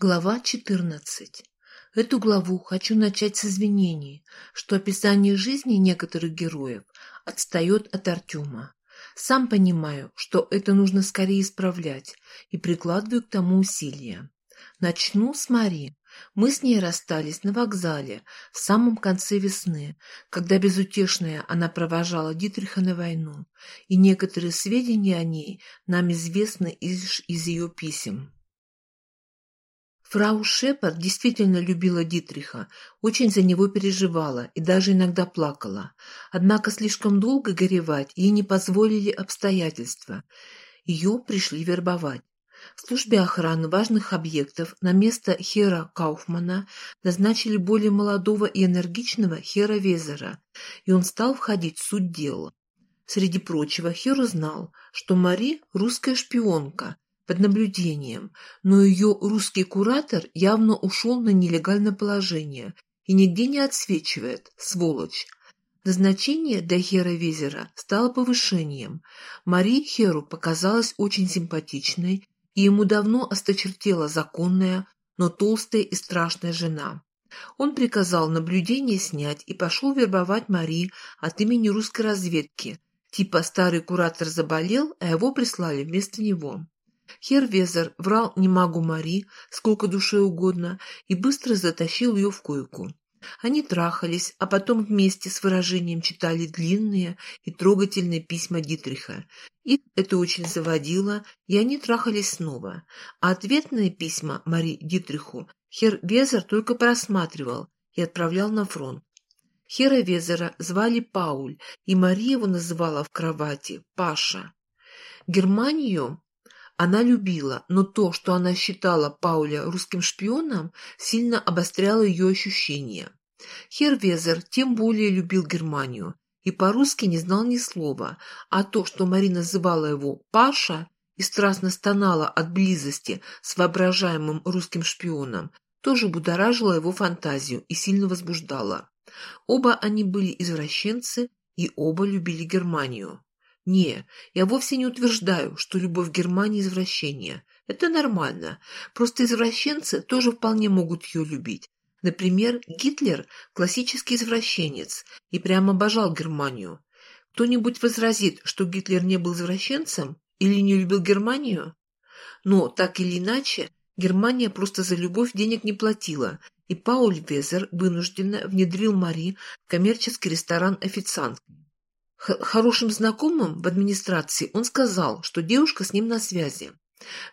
Глава 14. Эту главу хочу начать с извинений, что описание жизни некоторых героев отстает от Артема. Сам понимаю, что это нужно скорее исправлять, и прикладываю к тому усилия. Начну с Мари. Мы с ней расстались на вокзале в самом конце весны, когда безутешная она провожала Дитриха на войну, и некоторые сведения о ней нам известны лишь из ее писем. Фрау Шепард действительно любила Дитриха, очень за него переживала и даже иногда плакала. Однако слишком долго горевать ей не позволили обстоятельства. Ее пришли вербовать. В службе охраны важных объектов на место Хера Кауфмана назначили более молодого и энергичного Хера Везера, и он стал входить в суть дела. Среди прочего, Хер узнал, что Мари – русская шпионка – под наблюдением, но ее русский куратор явно ушел на нелегальное положение и нигде не отсвечивает, сволочь. Назначение до Хера Везера стало повышением. Мари Херу показалась очень симпатичной, и ему давно осточертела законная, но толстая и страшная жена. Он приказал наблюдение снять и пошел вербовать Мари от имени русской разведки. Типа старый куратор заболел, а его прислали вместо него. Хервезер врал не магу Мари, сколько душе угодно, и быстро затащил ее в койку. Они трахались, а потом вместе с выражением читали длинные и трогательные письма Дитриха. Их это очень заводило, и они трахались снова. А ответные письма Мари Дитриху Хер Везер только просматривал и отправлял на фронт. Хера Везера звали Пауль, и Мария его называла в кровати Паша. Германию она любила, но то, что она считала Пауля русским шпионом, сильно обостряло ее ощущения. Хервезер тем более любил Германию и по-русски не знал ни слова, а то, что Марина называла его «Паша» и страстно стонала от близости с воображаемым русским шпионом, тоже будоражило его фантазию и сильно возбуждало. Оба они были извращенцы и оба любили Германию. Не, я вовсе не утверждаю, что любовь к Германии – извращение. Это нормально. Просто извращенцы тоже вполне могут ее любить. Например, Гитлер – классический извращенец и прямо обожал Германию. Кто-нибудь возразит, что Гитлер не был извращенцем или не любил Германию? Но, так или иначе, Германия просто за любовь денег не платила, и Пауль Везер вынужденно внедрил Мари в коммерческий ресторан официанткой хорошим знакомым в администрации он сказал, что девушка с ним на связи.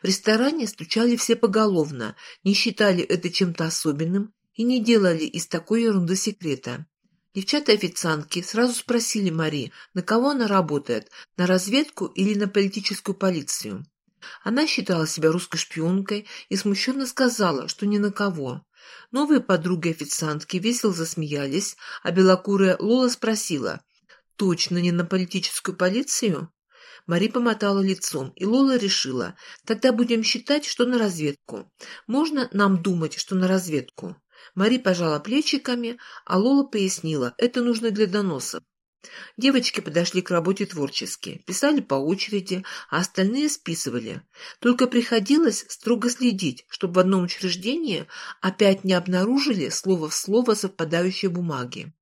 В ресторане стучали все поголовно, не считали это чем-то особенным и не делали из такой ерунды секрета. Девчата-официантки сразу спросили Мари, на кого она работает, на разведку или на политическую полицию. Она считала себя русской шпионкой и смущенно сказала, что ни на кого. Новые подруги официантки весело засмеялись, а белокурая Лола спросила – Точно не на политическую полицию? Мари помотала лицом, и Лола решила, тогда будем считать, что на разведку. Можно нам думать, что на разведку? Мари пожала плечиками, а Лола пояснила, это нужно для доносов. Девочки подошли к работе творчески, писали по очереди, а остальные списывали. Только приходилось строго следить, чтобы в одном учреждении опять не обнаружили слово в слово совпадающие бумаги.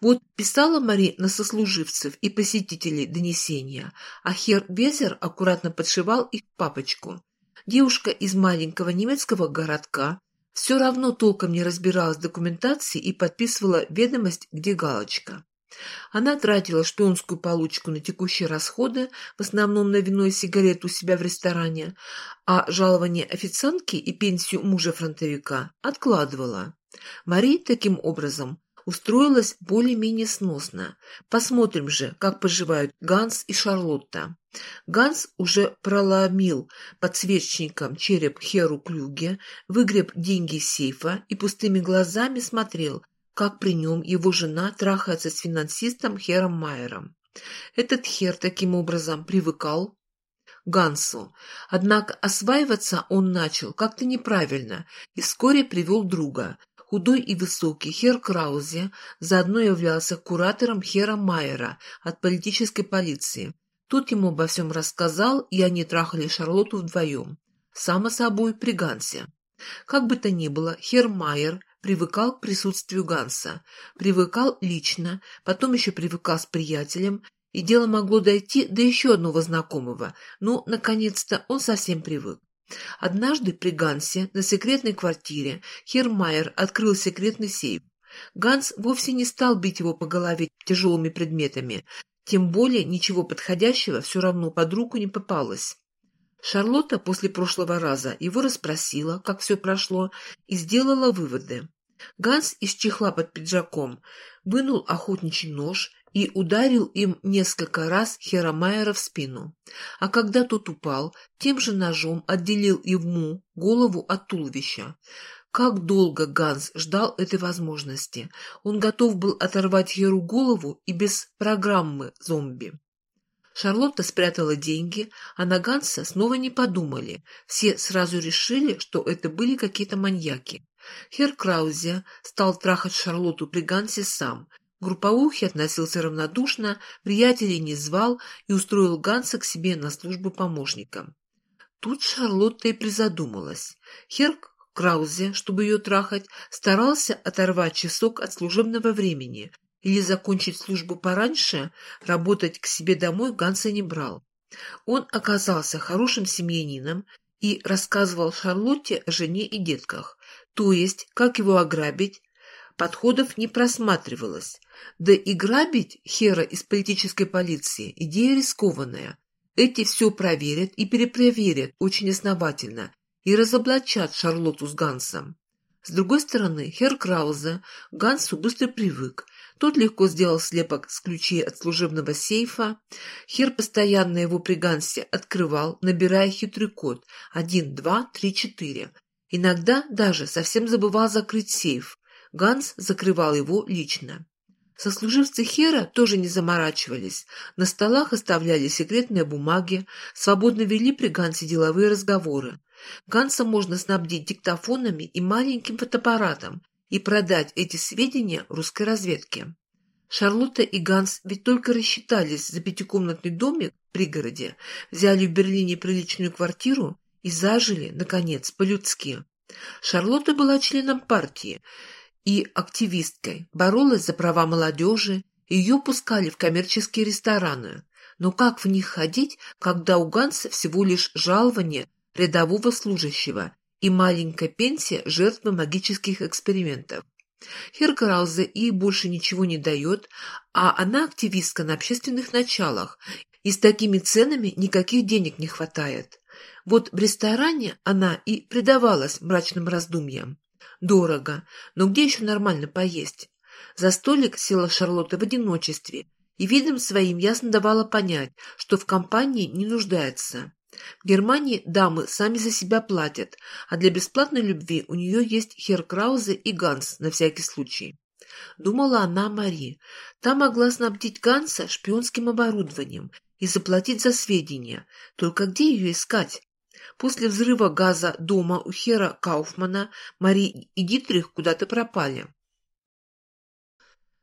Вот писала Мари на сослуживцев и посетителей донесения, а Хер Безер аккуратно подшивал их папочку. Девушка из маленького немецкого городка все равно толком не разбиралась в документации и подписывала ведомость, где галочка. Она тратила шпионскую получку на текущие расходы, в основном на вино и сигарету у себя в ресторане, а жалование официантки и пенсию мужа-фронтовика откладывала. Мари таким образом устроилась более-менее сносно. Посмотрим же, как поживают Ганс и Шарлотта. Ганс уже проломил подсвечником череп Херу Клюге, выгреб деньги из сейфа и пустыми глазами смотрел, как при нем его жена трахается с финансистом Хером Майером. Этот Хер таким образом привыкал Гансу. Однако осваиваться он начал как-то неправильно и вскоре привел друга, Худой и высокий Хер Краузе заодно являлся куратором Хера Майера от политической полиции. Тут ему обо всем рассказал, и они трахали Шарлотту вдвоем. Само собой, при Гансе. Как бы то ни было, Хермайер привыкал к присутствию Ганса, привыкал лично, потом еще привыкал с приятелем, и дело могло дойти до еще одного знакомого, но, наконец-то, он совсем привык. Однажды при Гансе на секретной квартире Хермайер открыл секретный сейф. Ганс вовсе не стал бить его по голове тяжелыми предметами, тем более ничего подходящего все равно под руку не попалось. Шарлотта после прошлого раза его расспросила, как все прошло, и сделала выводы. Ганс из чехла под пиджаком вынул охотничий нож и ударил им несколько раз Херомайера в спину. А когда тот упал, тем же ножом отделил ему голову от туловища. Как долго Ганс ждал этой возможности. Он готов был оторвать Херу голову и без программы зомби. Шарлотта спрятала деньги, а на Ганса снова не подумали. Все сразу решили, что это были какие-то маньяки. Хер Краузе стал трахать Шарлотту при Гансе сам. Групповухи относился равнодушно, приятелей не звал и устроил Ганса к себе на службу помощником. Тут Шарлотта и призадумалась. Хер Краузе, чтобы ее трахать, старался оторвать часок от служебного времени, или закончить службу пораньше, работать к себе домой Ганса не брал. Он оказался хорошим семьянином и рассказывал Шарлотте о жене и детках, то есть, как его ограбить, подходов не просматривалось. Да и грабить Хера из политической полиции – идея рискованная. Эти все проверят и перепроверят очень основательно и разоблачат Шарлотту с Гансом. С другой стороны, Хер Краузе Гансу быстро привык тот легко сделал слепок с ключей от служебного сейфа. Хер постоянно его при Гансе открывал, набирая хитрый код 1, 2, 3, 4. Иногда даже совсем забывал закрыть сейф. Ганс закрывал его лично. Сослуживцы Хера тоже не заморачивались. На столах оставляли секретные бумаги, свободно вели при Гансе деловые разговоры. Ганса можно снабдить диктофонами и маленьким фотоаппаратом, и продать эти сведения русской разведке. Шарлотта и Ганс ведь только рассчитались за пятикомнатный домик в пригороде, взяли в Берлине приличную квартиру и зажили, наконец, по-людски. Шарлотта была членом партии и активисткой, боролась за права молодежи, ее пускали в коммерческие рестораны. Но как в них ходить, когда у Ганса всего лишь жалование рядового служащего и маленькая пенсия жертвы магических экспериментов. Херкраузе ей больше ничего не дает, а она активистка на общественных началах, и с такими ценами никаких денег не хватает. Вот в ресторане она и предавалась мрачным раздумьям. Дорого, но где еще нормально поесть? За столик села Шарлотта в одиночестве и видом своим ясно давала понять, что в компании не нуждается. В Германии дамы сами за себя платят, а для бесплатной любви у нее есть Хер Краузе и Ганс на всякий случай. Думала она Мари. Та могла снабдить Ганса шпионским оборудованием и заплатить за сведения. Только где ее искать? После взрыва газа дома у Хера Кауфмана Мари и Дитрих куда-то пропали.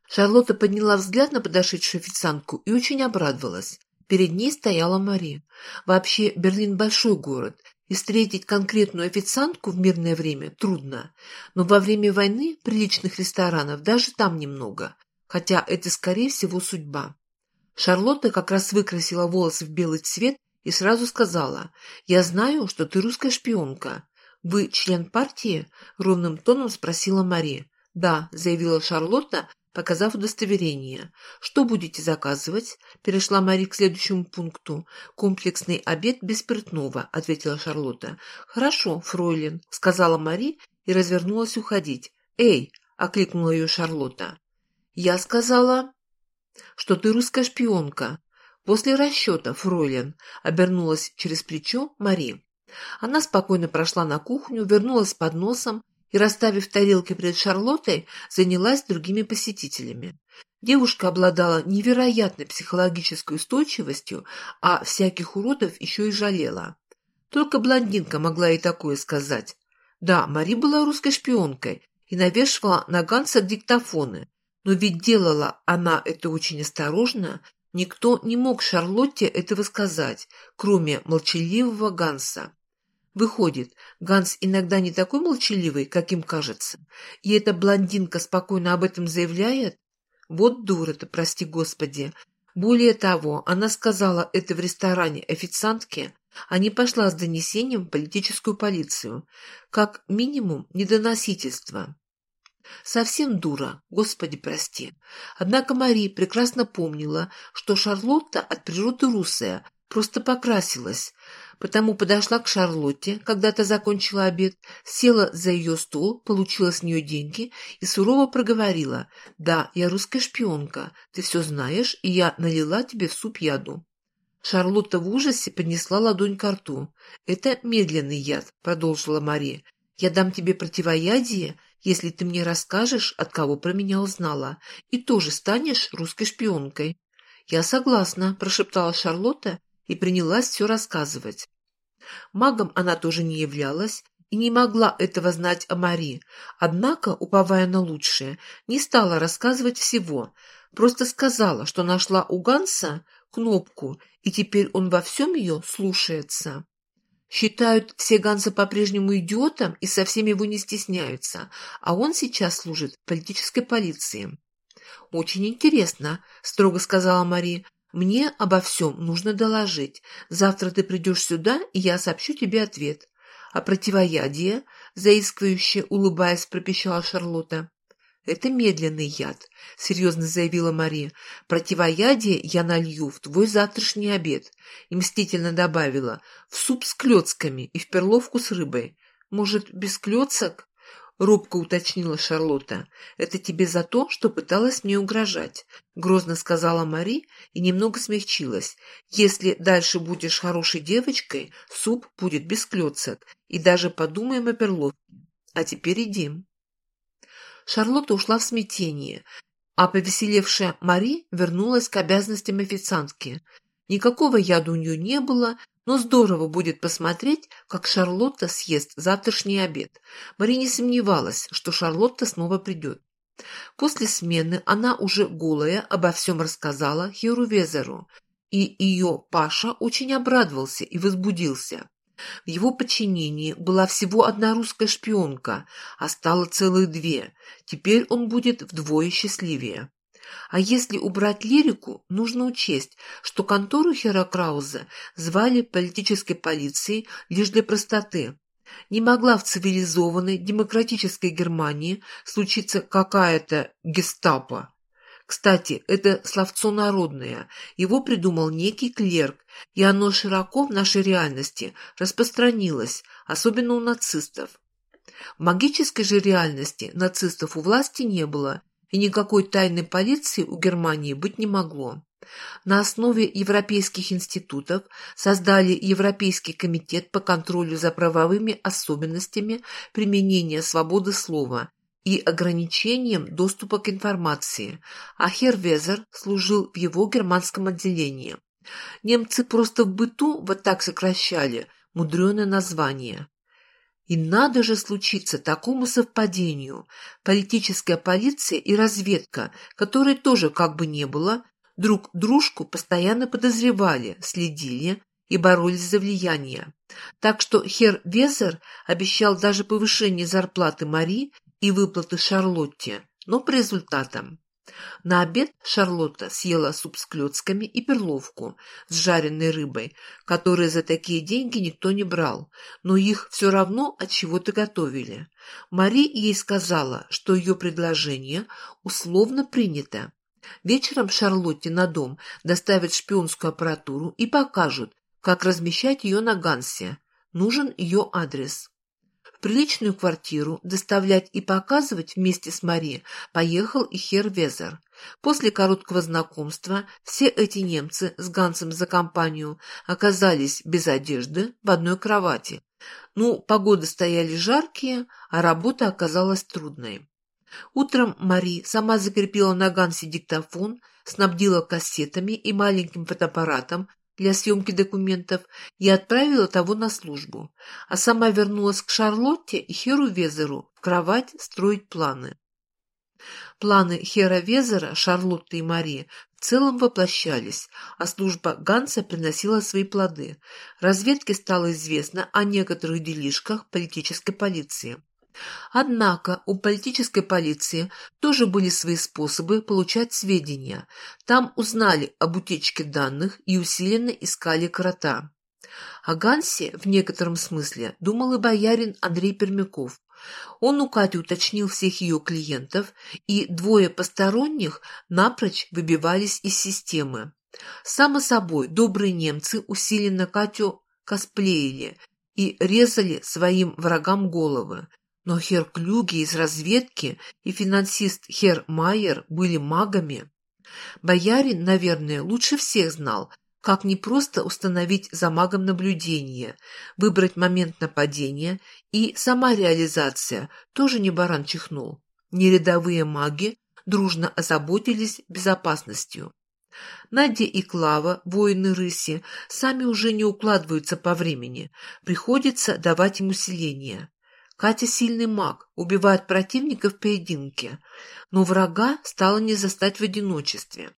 Шарлотта подняла взгляд на подошедшую официантку и очень обрадовалась. Перед ней стояла Мари. Вообще, Берлин большой город, и встретить конкретную официантку в мирное время трудно. Но во время войны приличных ресторанов даже там немного, хотя это, скорее всего, судьба. Шарлотта как раз выкрасила волосы в белый цвет и сразу сказала, «Я знаю, что ты русская шпионка». «Вы член партии?» — ровным тоном спросила Мари. «Да», — заявила Шарлотта, показав удостоверение. «Что будете заказывать?» – перешла Мари к следующему пункту. «Комплексный обед без спиртного», – ответила Шарлотта. «Хорошо, фройлен», – сказала Мари и развернулась уходить. «Эй!» – окликнула ее Шарлотта. «Я сказала, что ты русская шпионка. После расчета, фройлен», – обернулась через плечо Мари. Она спокойно прошла на кухню, вернулась с подносом и, расставив тарелки перед Шарлоттой, занялась другими посетителями. Девушка обладала невероятной психологической устойчивостью, а всяких уродов еще и жалела. Только блондинка могла и такое сказать. Да, Мари была русской шпионкой и навешивала на Ганса диктофоны, но ведь делала она это очень осторожно, никто не мог Шарлотте этого сказать, кроме молчаливого Ганса. Выходит, Ганс иногда не такой молчаливый, как им кажется. И эта блондинка спокойно об этом заявляет? Вот дура-то, прости господи. Более того, она сказала это в ресторане официантке, а не пошла с донесением в политическую полицию. Как минимум, недоносительство. Совсем дура, господи прости. Однако Мари прекрасно помнила, что Шарлотта от природы русая, просто покрасилась, потому подошла к Шарлотте, когда та закончила обед, села за ее стол, получила с нее деньги и сурово проговорила «Да, я русская шпионка, ты все знаешь, и я налила тебе в суп яду». Шарлотта в ужасе поднесла ладонь к рту. «Это медленный яд», — продолжила Мария. «Я дам тебе противоядие, если ты мне расскажешь, от кого про меня узнала, и тоже станешь русской шпионкой». «Я согласна», — прошептала Шарлотта и принялась все рассказывать. Магом она тоже не являлась и не могла этого знать о Мари, однако, уповая на лучшее, не стала рассказывать всего, просто сказала, что нашла у Ганса кнопку, и теперь он во всем ее слушается. Считают все Ганса по-прежнему идиотом и со всеми его не стесняются, а он сейчас служит политической полиции. «Очень интересно», — строго сказала Мари, мне обо всем нужно доложить. Завтра ты придешь сюда, и я сообщу тебе ответ. А противоядие, заискивающе улыбаясь, пропищала Шарлотта. «Это медленный яд», — серьезно заявила Мария. «Противоядие я налью в твой завтрашний обед». И мстительно добавила. «В суп с клетками и в перловку с рыбой. Может, без клеток?» — робко уточнила Шарлотта. «Это тебе за то, что пыталась мне угрожать», — грозно сказала Мари и немного смягчилась. «Если дальше будешь хорошей девочкой, суп будет без клёцок, и даже подумаем о перловке. А теперь идем». Шарлотта ушла в смятение, а повеселевшая Мари вернулась к обязанностям официантки. Никакого яда у нее не было, но здорово будет посмотреть, как Шарлотта съест завтрашний обед. Мари не сомневалась, что Шарлотта снова придет. После смены она уже голая обо всем рассказала Херу Везеру, и ее Паша очень обрадовался и возбудился. В его подчинении была всего одна русская шпионка, а стало целых две. Теперь он будет вдвое счастливее. А если убрать лирику, нужно учесть, что контору Хера Крауза звали политической полицией лишь для простоты. Не могла в цивилизованной демократической Германии случиться какая-то гестапо. Кстати, это словцо народное, его придумал некий клерк, и оно широко в нашей реальности распространилось, особенно у нацистов. В магической же реальности нацистов у власти не было, и никакой тайной полиции у Германии быть не могло. На основе европейских институтов создали Европейский комитет по контролю за правовыми особенностями применения свободы слова и ограничением доступа к информации, а Хервезер служил в его германском отделении. Немцы просто в быту вот так сокращали, мудреное название. И надо же случиться такому совпадению. Политическая полиция и разведка, которой тоже как бы не было, друг дружку постоянно подозревали, следили и боролись за влияние. Так что Хер Везер обещал даже повышение зарплаты Мари и выплаты Шарлотте, но по результатам. На обед Шарлотта съела суп с клетками и перловку с жареной рыбой, которые за такие деньги никто не брал, но их все равно от чего-то готовили. Мари ей сказала, что ее предложение условно принято. Вечером Шарлотте на дом доставят шпионскую аппаратуру и покажут, как размещать ее на Гансе. Нужен ее адрес приличную квартиру доставлять и показывать вместе с Мари поехал и Хер Везер. После короткого знакомства все эти немцы с Гансом за компанию оказались без одежды в одной кровати. Ну, погоды стояли жаркие, а работа оказалась трудной. Утром Мари сама закрепила на Гансе диктофон, снабдила кассетами и маленьким фотоаппаратом для съемки документов и отправила того на службу, а сама вернулась к Шарлотте и Херу Везеру в кровать строить планы. Планы Хера Везера, Шарлотты и Марии в целом воплощались, а служба Ганса приносила свои плоды. Разведке стало известно о некоторых делишках политической полиции. Однако у политической полиции тоже были свои способы получать сведения. Там узнали об утечке данных и усиленно искали крота. О Гансе в некотором смысле думал и боярин Андрей Пермяков. Он у Кати уточнил всех ее клиентов, и двое посторонних напрочь выбивались из системы. Само собой, добрые немцы усиленно Катю косплеили и резали своим врагам головы. Но Хер Клюге из разведки и финансист Хер Майер были магами. Боярин, наверное, лучше всех знал, как не просто установить за магом наблюдение, выбрать момент нападения, и сама реализация тоже не баран чихнул. Нерядовые маги дружно озаботились безопасностью. Надя и Клава, воины рыси, сами уже не укладываются по времени, приходится давать им усиление. Катя сильный маг, убивает противника в поединке, но врага стало не застать в одиночестве.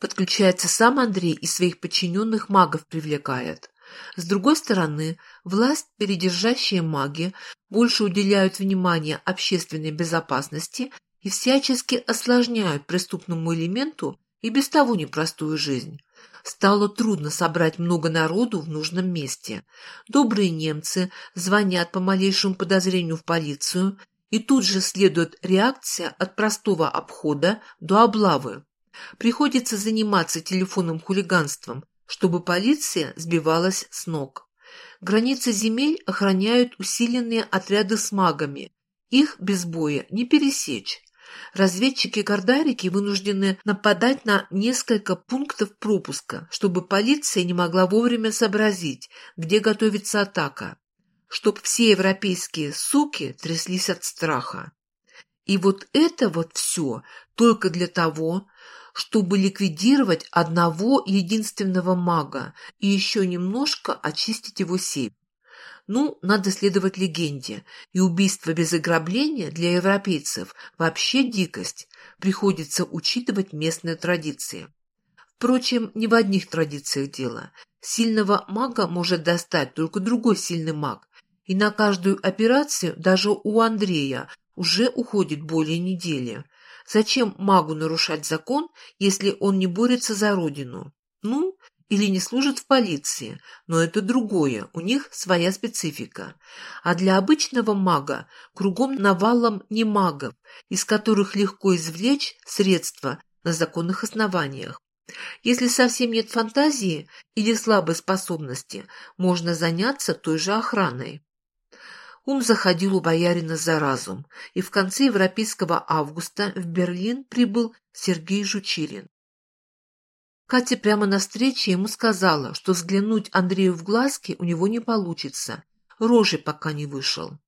Подключается сам Андрей и своих подчиненных магов привлекает. С другой стороны, власть передержащие маги больше уделяют внимание общественной безопасности и всячески осложняют преступному элементу и без того непростую жизнь. Стало трудно собрать много народу в нужном месте. Добрые немцы звонят по малейшему подозрению в полицию, и тут же следует реакция от простого обхода до облавы. Приходится заниматься телефонным хулиганством, чтобы полиция сбивалась с ног. Границы земель охраняют усиленные отряды с магами. Их без боя не пересечь. Разведчики-кардарики вынуждены нападать на несколько пунктов пропуска, чтобы полиция не могла вовремя сообразить, где готовится атака, чтоб все европейские суки тряслись от страха. И вот это вот все только для того, чтобы ликвидировать одного единственного мага и еще немножко очистить его сейф. Ну, надо следовать легенде, и убийство без ограбления для европейцев вообще дикость, приходится учитывать местные традиции. Впрочем, не в одних традициях дело. Сильного мага может достать только другой сильный маг, и на каждую операцию даже у Андрея уже уходит более недели – Зачем магу нарушать закон, если он не борется за родину? Ну, или не служит в полиции, но это другое, у них своя специфика. А для обычного мага кругом навалом не магов, из которых легко извлечь средства на законных основаниях. Если совсем нет фантазии или слабой способности, можно заняться той же охраной. Ум заходил у боярина за разум, и в конце европейского августа в Берлин прибыл Сергей Жучирин. Катя прямо на встрече ему сказала, что взглянуть Андрею в глазки у него не получится, рожи пока не вышел.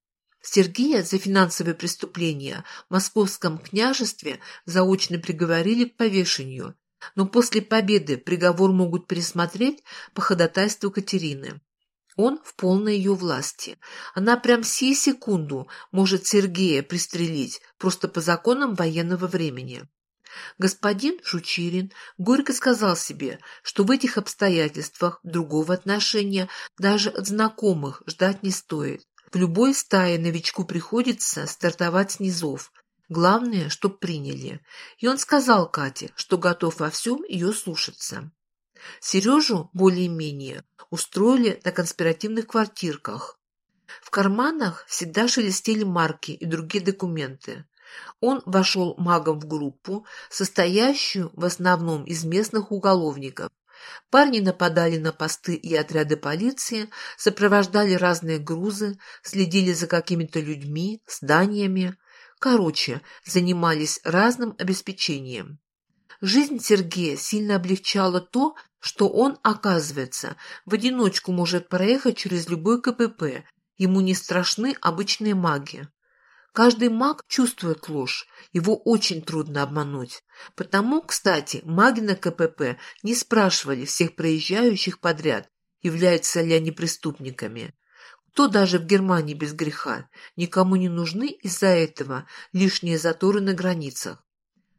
Сергея за финансовые преступления в московском княжестве заочно приговорили к повешению, но после победы приговор могут пересмотреть по ходатайству Катерины. Он в полной ее власти. Она прям сию секунду может Сергея пристрелить, просто по законам военного времени. Господин Жучирин горько сказал себе, что в этих обстоятельствах другого отношения даже от знакомых ждать не стоит. В любой стае новичку приходится стартовать с низов. Главное, чтоб приняли. И он сказал Кате, что готов во всем ее слушаться. Сережу более-менее устроили на конспиративных квартирках. В карманах всегда шелестели марки и другие документы. Он вошел магом в группу, состоящую в основном из местных уголовников. Парни нападали на посты и отряды полиции, сопровождали разные грузы, следили за какими-то людьми, зданиями. Короче, занимались разным обеспечением. Жизнь Сергея сильно облегчала то, что он, оказывается, в одиночку может проехать через любой КПП, ему не страшны обычные маги. Каждый маг чувствует ложь, его очень трудно обмануть. Потому, кстати, маги на КПП не спрашивали всех проезжающих подряд, являются ли они преступниками. Кто даже в Германии без греха? Никому не нужны из-за этого лишние заторы на границах.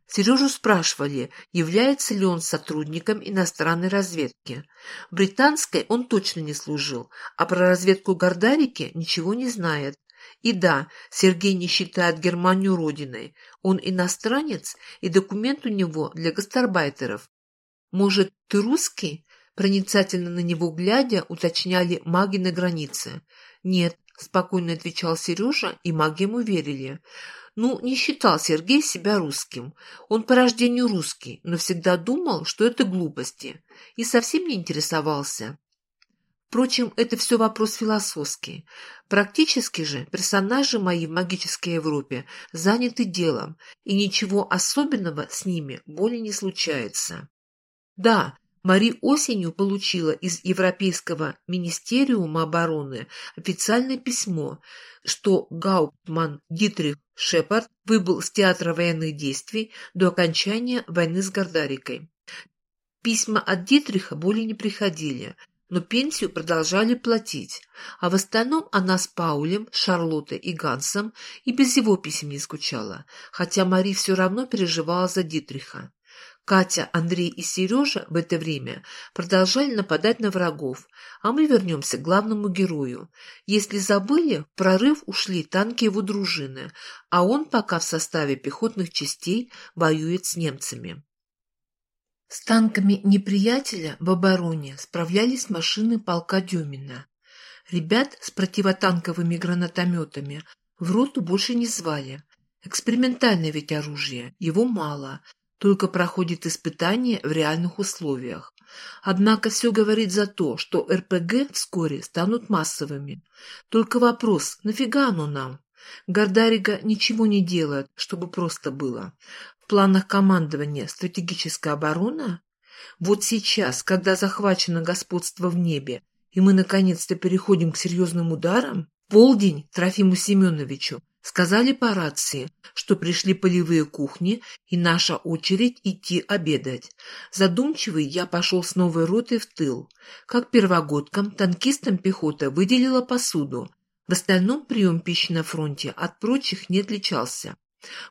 Сережу спрашивали, является ли он сотрудником иностранной разведки. Британской он точно не служил, а про разведку Гордарики ничего не знает. И да, Сергей не считает Германию родиной. Он иностранец, и документ у него для гастарбайтеров. «Может, ты русский?» Проницательно на него глядя, уточняли маги на границе. «Нет», — спокойно отвечал Сережа, и маги ему верили. Ну, не считал Сергей себя русским. Он по рождению русский, но всегда думал, что это глупости, и совсем не интересовался. Впрочем, это все вопрос философский. Практически же персонажи мои в магической Европе заняты делом, и ничего особенного с ними более не случается. Да, Мари осенью получила из Европейского министериума обороны официальное письмо, что Гауптман Дитрих Шепард выбыл с театра военных действий до окончания войны с Гордарикой. Письма от Дитриха более не приходили, но пенсию продолжали платить, а в остальном она с Паулем, Шарлоттой и Гансом и без его писем не скучала, хотя Мари все равно переживала за Дитриха. Катя, Андрей и Сережа в это время продолжали нападать на врагов, а мы вернемся к главному герою. Если забыли, в прорыв ушли танки его дружины, а он пока в составе пехотных частей воюет с немцами. С танками неприятеля в обороне справлялись машины полка Дюмина. Ребят с противотанковыми гранатометами в роту больше не звали. Экспериментальное ведь оружие, его мало, только проходит испытание в реальных условиях. Однако все говорит за то, что РПГ вскоре станут массовыми. Только вопрос, нафига оно нам? Гордарига ничего не делает, чтобы просто было. Планах командования стратегическая оборона? Вот сейчас, когда захвачено господство в небе, и мы наконец-то переходим к серьезным ударам, полдень Трофиму Семеновичу Сказали по рации, что пришли полевые кухни, и наша очередь идти обедать. Задумчивый я пошел с новой ротой в тыл. Как первогодкам, танкистам пехота выделила посуду. В остальном прием пищи на фронте от прочих не отличался.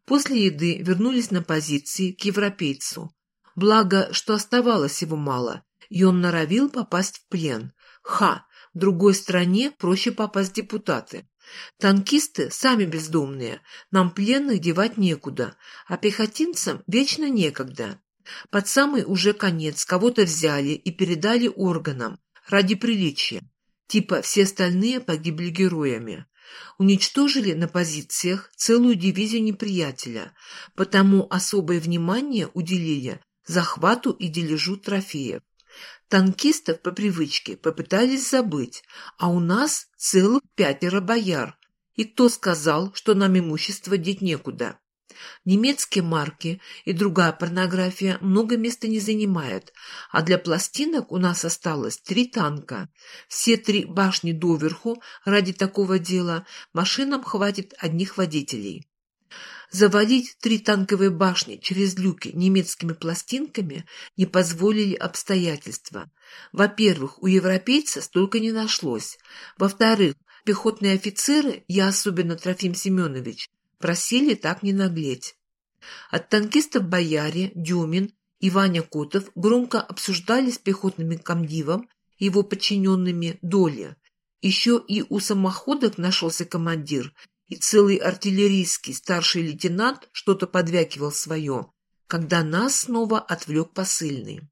После еды вернулись на позиции к европейцу. Благо, что оставалось его мало, и он норовил попасть в плен. Ха! В другой стране проще попасть депутаты. Танкисты сами бездомные, нам пленных девать некуда, а пехотинцам вечно некогда. Под самый уже конец кого-то взяли и передали органам ради приличия. Типа все остальные погибли героями. Уничтожили на позициях целую дивизию неприятеля, потому особое внимание уделили захвату и дележу трофеев. Танкистов по привычке попытались забыть, а у нас целых пятеро бояр. И кто сказал, что нам имущество деть некуда? Немецкие марки и другая порнография много места не занимает, а для пластинок у нас осталось три танка. Все три башни доверху ради такого дела машинам хватит одних водителей. Завалить три танковые башни через люки немецкими пластинками не позволили обстоятельства. Во-первых, у европейца столько не нашлось. Во-вторых, пехотные офицеры, я особенно Трофим Семенович, просили так не наглеть. От танкистов Бояре, Дюмин и Ваня Котов громко обсуждали с пехотным комдивом и его подчиненными доли. Еще и у самоходок нашелся командир, и целый артиллерийский старший лейтенант что-то подвякивал свое, когда нас снова отвлек посыльный.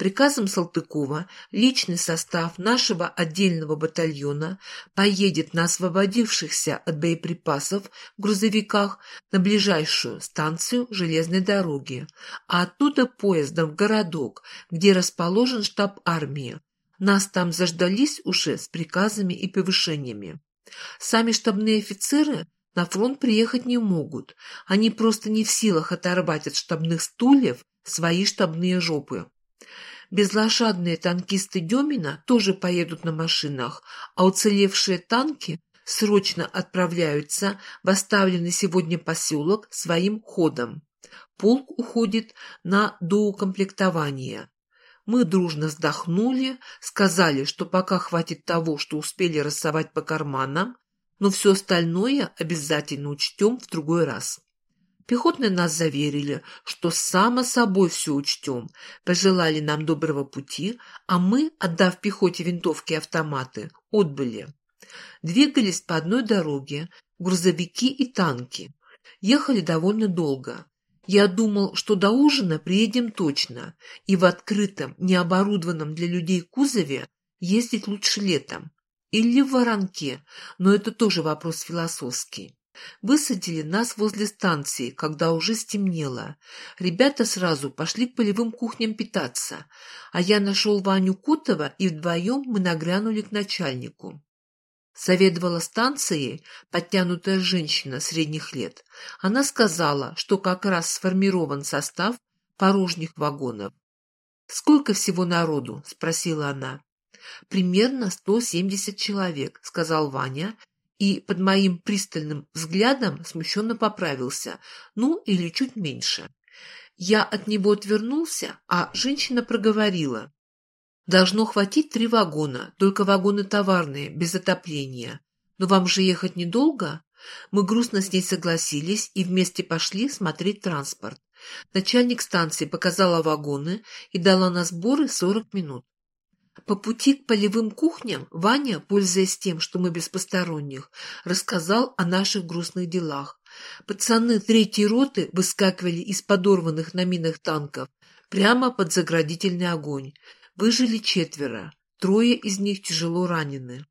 Приказом Салтыкова личный состав нашего отдельного батальона поедет на освободившихся от боеприпасов грузовиках на ближайшую станцию железной дороги, а оттуда поездом в городок, где расположен штаб армии. Нас там заждались уже с приказами и повышениями. Сами штабные офицеры на фронт приехать не могут. Они просто не в силах оторвать от штабных стульев свои штабные жопы. Безлошадные танкисты Демина тоже поедут на машинах, а уцелевшие танки срочно отправляются в оставленный сегодня поселок своим ходом. Полк уходит на доукомплектование. Мы дружно вздохнули, сказали, что пока хватит того, что успели рассовать по карманам, но все остальное обязательно учтем в другой раз. Пехотные нас заверили, что само собой все учтем, пожелали нам доброго пути, а мы, отдав пехоте винтовки и автоматы, отбыли. Двигались по одной дороге, грузовики и танки. Ехали довольно долго. Я думал, что до ужина приедем точно, и в открытом, необорудованном для людей кузове ездить лучше летом. Или в воронке, но это тоже вопрос философский. Высадили нас возле станции, когда уже стемнело. Ребята сразу пошли к полевым кухням питаться, а я нашел Ваню Кутова, и вдвоем мы нагрянули к начальнику. Заведовала станцией подтянутая женщина средних лет. Она сказала, что как раз сформирован состав порожних вагонов. «Сколько всего народу?» – спросила она. «Примерно 170 человек», – сказал Ваня, и под моим пристальным взглядом смущенно поправился, ну или чуть меньше. Я от него отвернулся, а женщина проговорила. Должно хватить три вагона, только вагоны товарные, без отопления. Но вам же ехать недолго? Мы грустно с ней согласились и вместе пошли смотреть транспорт. Начальник станции показала вагоны и дала на сборы 40 минут. По пути к полевым кухням Ваня, пользуясь тем, что мы без посторонних, рассказал о наших грустных делах. Пацаны третьей роты выскакивали из подорванных на минах танков прямо под заградительный огонь. Выжили четверо, трое из них тяжело ранены.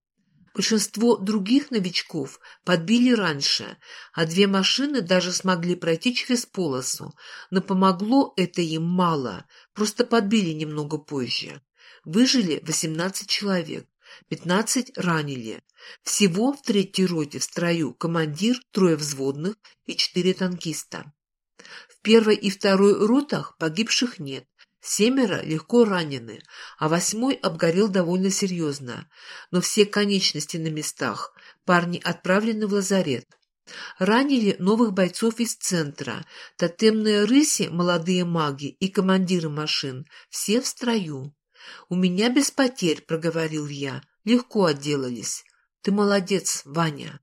Большинство других новичков подбили раньше, а две машины даже смогли пройти через полосу, но помогло это им мало, просто подбили немного позже. Выжили 18 человек, 15 ранили. Всего в третьей роте в строю командир, трое взводных и четыре танкиста. В первой и второй ротах погибших нет, Семеро легко ранены, а восьмой обгорел довольно серьезно, но все конечности на местах, парни отправлены в лазарет. Ранили новых бойцов из центра, тотемные рыси, молодые маги и командиры машин, все в строю. «У меня без потерь», — проговорил я, — «легко отделались». «Ты молодец, Ваня».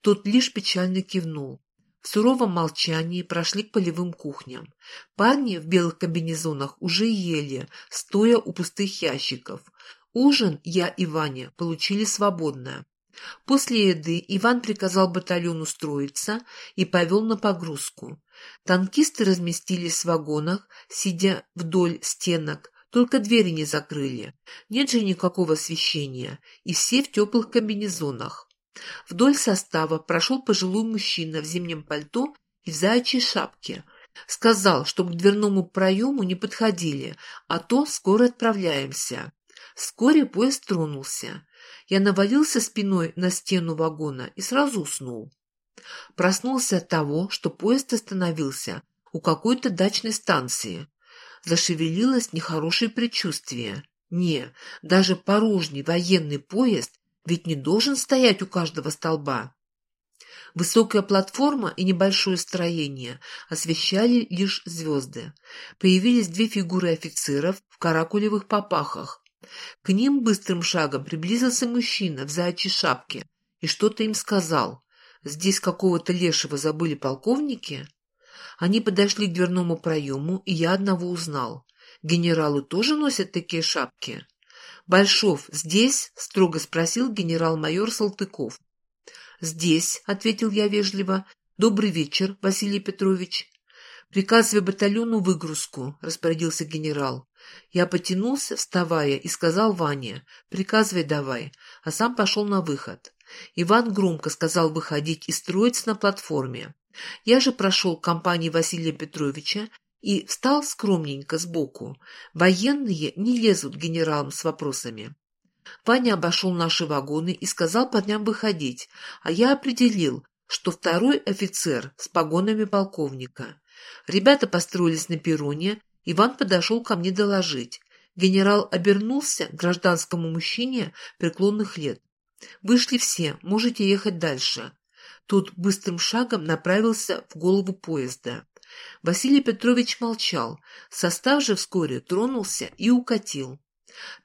Тот лишь печально кивнул. В суровом молчании прошли к полевым кухням. Парни в белых комбинезонах уже ели, стоя у пустых ящиков. Ужин я и Ваня получили свободно. После еды Иван приказал батальону строиться и повел на погрузку. Танкисты разместились в вагонах, сидя вдоль стенок, только двери не закрыли. Нет же никакого освещения, и все в теплых комбинезонах. Вдоль состава прошел пожилой мужчина в зимнем пальто и в заячьей шапке. Сказал, что к дверному проему не подходили, а то скоро отправляемся. Вскоре поезд тронулся. Я навалился спиной на стену вагона и сразу уснул. Проснулся от того, что поезд остановился у какой-то дачной станции. Зашевелилось нехорошее предчувствие. Не, даже порожний военный поезд ведь не должен стоять у каждого столба. Высокая платформа и небольшое строение освещали лишь звезды. Появились две фигуры офицеров в каракулевых попахах. К ним быстрым шагом приблизился мужчина в заячьей шапке и что-то им сказал. Здесь какого-то лешего забыли полковники? Они подошли к дверному проему, и я одного узнал. Генералы тоже носят такие шапки? «Большов здесь?» — строго спросил генерал-майор Салтыков. «Здесь», — ответил я вежливо. «Добрый вечер, Василий Петрович». «Приказывай батальону выгрузку», — распорядился генерал. Я потянулся, вставая, и сказал Ване, «Приказывай давай», а сам пошел на выход. Иван громко сказал выходить и строиться на платформе. Я же прошел к компании Василия Петровича и встал скромненько сбоку. Военные не лезут генералам с вопросами. Ваня обошел наши вагоны и сказал парням выходить, а я определил, что второй офицер с погонами полковника. Ребята построились на перроне, Иван подошел ко мне доложить. Генерал обернулся к гражданскому мужчине преклонных лет. «Вышли все, можете ехать дальше». Тут быстрым шагом направился в голову поезда. Василий Петрович молчал. Состав же вскоре тронулся и укатил.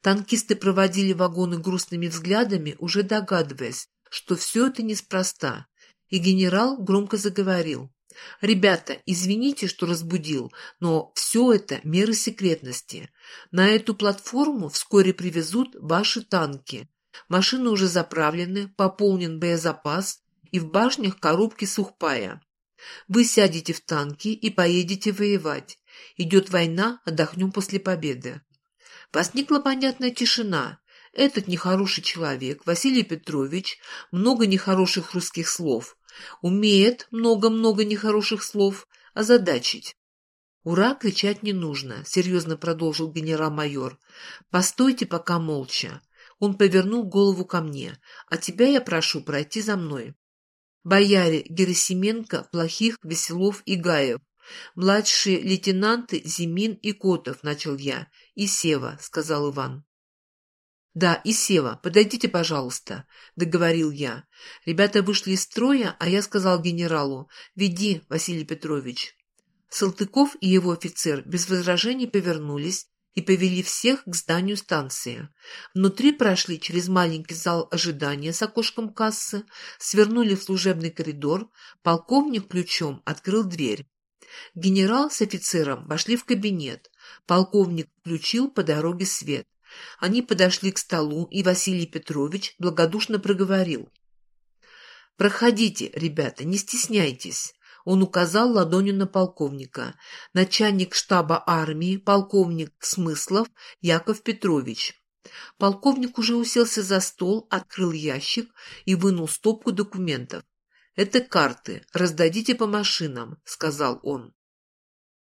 Танкисты проводили вагоны грустными взглядами, уже догадываясь, что все это неспроста. И генерал громко заговорил. «Ребята, извините, что разбудил, но все это меры секретности. На эту платформу вскоре привезут ваши танки. Машины уже заправлены, пополнен боезапас, и в башнях коробки сухпая. Вы сядете в танки и поедете воевать. Идет война, отдохнем после победы». Возникла понятная тишина. Этот нехороший человек, Василий Петрович, много нехороших русских слов, умеет много-много нехороших слов озадачить. «Ура!» кричать не нужно, — серьезно продолжил генерал-майор. «Постойте пока молча». Он повернул голову ко мне. «А тебя я прошу пройти за мной». Бояре Герасименко, Плохих, Веселов и Гаев. Младшие лейтенанты Зимин и Котов, начал я. И Сева, сказал Иван. «Да, и Сева, подойдите, пожалуйста», — договорил я. Ребята вышли из строя, а я сказал генералу, «Веди, Василий Петрович». Салтыков и его офицер без возражений повернулись и повели всех к зданию станции. Внутри прошли через маленький зал ожидания с окошком кассы, свернули в служебный коридор, полковник ключом открыл дверь. Генерал с офицером вошли в кабинет, полковник включил по дороге свет. Они подошли к столу, и Василий Петрович благодушно проговорил. «Проходите, ребята, не стесняйтесь». Он указал ладонью на полковника. Начальник штаба армии, полковник Смыслов Яков Петрович. Полковник уже уселся за стол, открыл ящик и вынул стопку документов. «Это карты. Раздадите по машинам», — сказал он.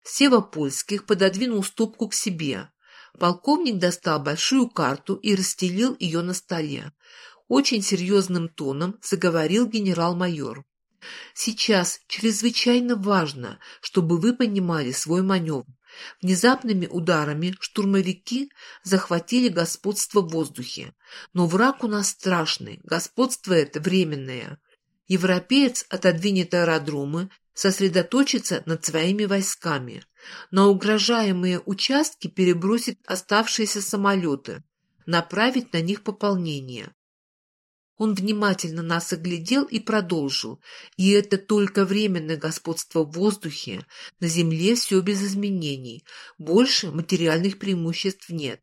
Сева Польских пододвинул стопку к себе. Полковник достал большую карту и расстелил ее на столе. Очень серьезным тоном заговорил генерал-майор. «Сейчас чрезвычайно важно, чтобы вы понимали свой маневр. Внезапными ударами штурмовики захватили господство в воздухе. Но враг у нас страшный, господство это временное. Европеец отодвинет аэродромы, сосредоточится над своими войсками. На угрожаемые участки перебросит оставшиеся самолеты, направить на них пополнение. Он внимательно нас оглядел и продолжил. И это только временное господство в воздухе. На земле все без изменений. Больше материальных преимуществ нет.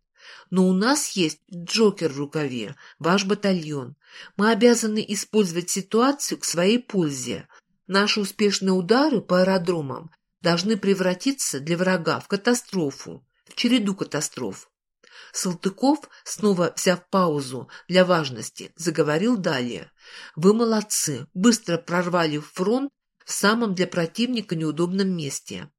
Но у нас есть Джокер в рукаве, ваш батальон. Мы обязаны использовать ситуацию к своей пользе. Наши успешные удары по аэродромам должны превратиться для врага в катастрофу, в череду катастроф. Салтыков, снова взяв паузу для важности, заговорил далее. «Вы молодцы, быстро прорвали фронт в самом для противника неудобном месте.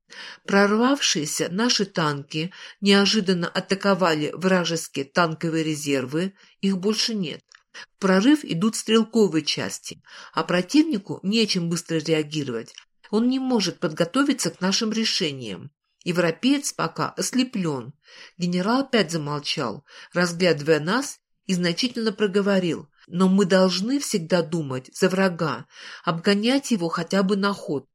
Прорвавшиеся наши танки неожиданно атаковали вражеские танковые резервы, их больше нет. В прорыв идут стрелковые части, а противнику нечем быстро реагировать. Он не может подготовиться к нашим решениям. Европеец пока ослеплен. Генерал опять замолчал, разглядывая нас, и значительно проговорил. Но мы должны всегда думать за врага, обгонять его хотя бы на ход.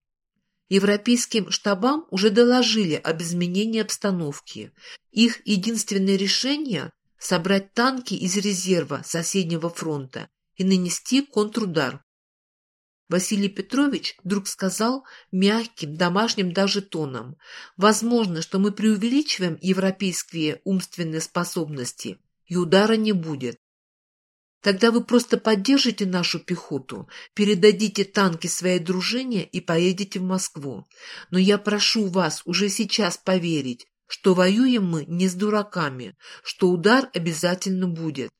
Европейским штабам уже доложили об изменении обстановки. Их единственное решение собрать танки из резерва соседнего фронта и нанести контрудар. Василий Петрович вдруг сказал мягким, домашним даже тоном, «Возможно, что мы преувеличиваем европейские умственные способности, и удара не будет. Тогда вы просто поддержите нашу пехоту, передадите танки своей дружине и поедете в Москву. Но я прошу вас уже сейчас поверить, что воюем мы не с дураками, что удар обязательно будет.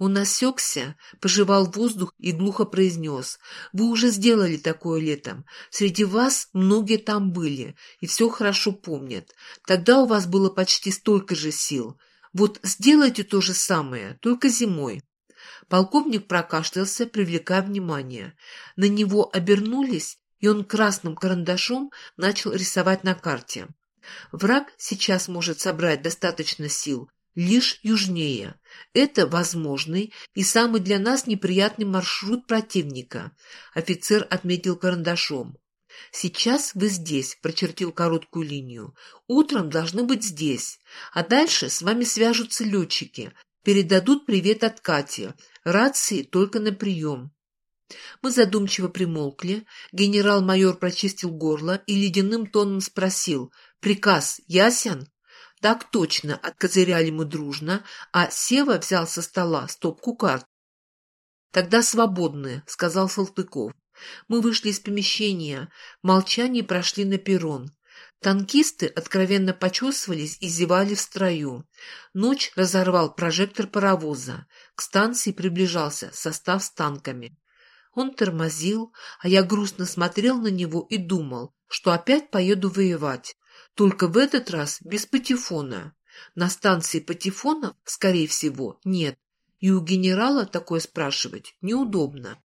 Он осекся, пожевал воздух и глухо произнес. «Вы уже сделали такое летом. Среди вас многие там были, и все хорошо помнят. Тогда у вас было почти столько же сил. Вот сделайте то же самое, только зимой». Полковник прокашлялся, привлекая внимание. На него обернулись, и он красным карандашом начал рисовать на карте. Враг сейчас может собрать достаточно сил лишь южнее. Это возможный и самый для нас неприятный маршрут противника, офицер отметил карандашом. «Сейчас вы здесь», — прочертил короткую линию. «Утром должны быть здесь, а дальше с вами свяжутся летчики, передадут привет от Кати, рации только на прием». Мы задумчиво примолкли, генерал-майор прочистил горло и ледяным тоном спросил «Приказ ясен?» «Так точно», — откозыряли мы дружно, а Сева взял со стола стопку карт. «Тогда свободны», — сказал Салтыков. Мы вышли из помещения, в молчании прошли на перрон. Танкисты откровенно почесывались и зевали в строю. Ночь разорвал прожектор паровоза. К станции приближался состав с танками. Он тормозил, а я грустно смотрел на него и думал, что опять поеду воевать. Только в этот раз без патефона. На станции патефонов, скорее всего, нет. И у генерала такое спрашивать неудобно.